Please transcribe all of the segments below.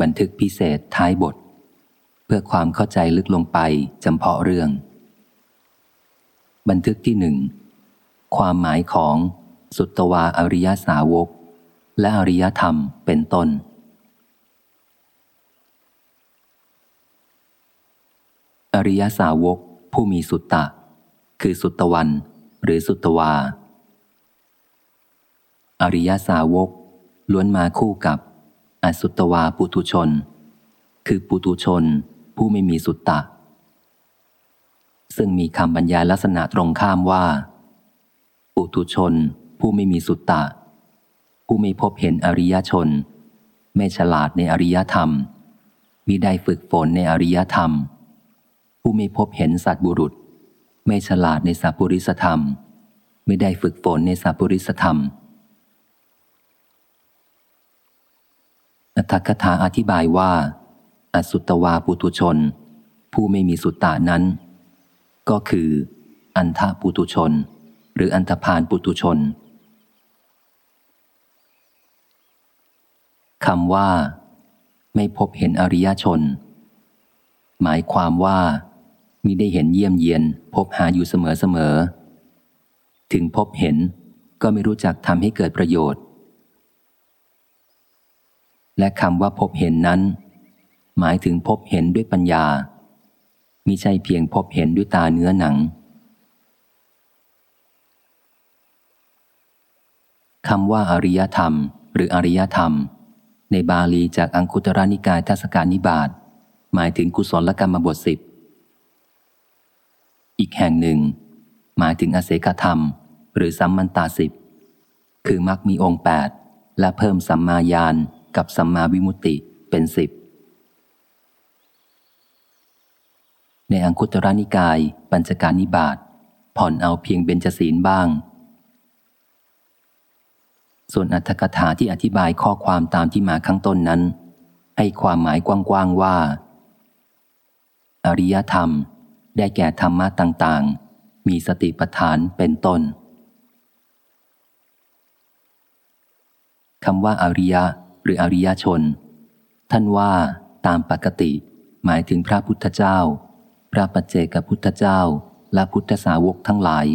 บันทึกพิเศษท้ายบท เพื่อความเข้าใจลึกลงไปจำเพาะเรื่อง บันทึกที่หนึ่งความหมายของสุตวาอริยสาวก และอริยธรรมเป็นต้น อริยสาวกผู้มีสุตตะ คือสุตตวันหรือสุตวา อริยสาวกล้วนมาคู่กับ อสุตวาปุถุชน คือปุถุชน ผู้ไม่มีสุตตะ ซึ่งมีคำบรรยายลักษณะตรงข้ามว่า ปุถุชน ผู้ไม่มีสุตตะ ผู้ไม่พบเห็นอริยชน ไม่ฉลาดในอริยธรรมมิได้ฝึกฝนในอริยธรรม ผู้ไม่พบเห็นสัตบุรุษ ไม่ฉลาดในสัพพุริสธรรม ไม่ได้ฝึกฝนในสัพพุริสธรรมอัต ถกถาอธิบายว่า อสุตวาปุตุชน ผู้ไม่มีสุตตานั้น ก็คือ อันธปุตุชน หรืออันธพาลปุตุชนคำว่า ไม่พบเห็นอริยชน หมายความว่ามิได้เห็นเยี่ยมเยียนพบหาอยู่เสมอเสมอ ถึงพบเห็นก็ไม่รู้จักทำให้เกิดประโยชน์ และคำว่าพบเห็นนั้น หมายถึงพบเห็นด้วยปัญญามิใช่เพียงพบเห็นด้วยตาเนื้อหนังคำว่าอริยธรรม หรืออริยธรรม ในบาลีจากอังคุตรนิกายทัศกานิบาตหมายถึงกุศลกรรมบทสิบอีกแห่งหนึ่ง หมายถึงอเสกธรรม หรือสัมมันตาสิบคือมักมีองค์แปดและเพิ่มสัมมาญาณ กับสัมมาวิมุตติเป็นสิบในอังคุตรนิกาย ปัญจการนิบาตผ่อนเอาเพียงเบญจศีลบ้าง ส่วนอัตถกถาที่อธิบายข้อความตามที่มาข้างต้นนั้น ให้ความหมายกว้างๆว่า อริยธรรมได้แก่ธรรมะต่างๆ มีสติปัฏฐานเป็นต้นคำว่าอาริยะ รืออริยชน ท่านว่าตามปกติ หมายถึงพระพุทธเจ้า พระปัจเจกพุทธเจ้า และพุทธสาวกทั้งหลาย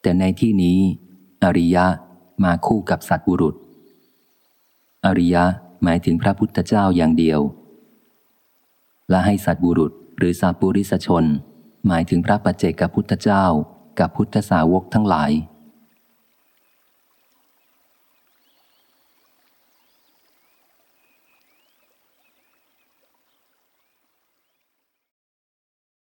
แต่ในที่นี้ อริยะมาคู่กับสัตบุรุษ อริยะหมายถึงพระพุทธเจ้าอย่างเดียว และให้สัตบุรุษหรือสาปุริสชน หมายถึงพระปัจเจกพุทธเจ้า กับพุทธสาวกทั้งหลาย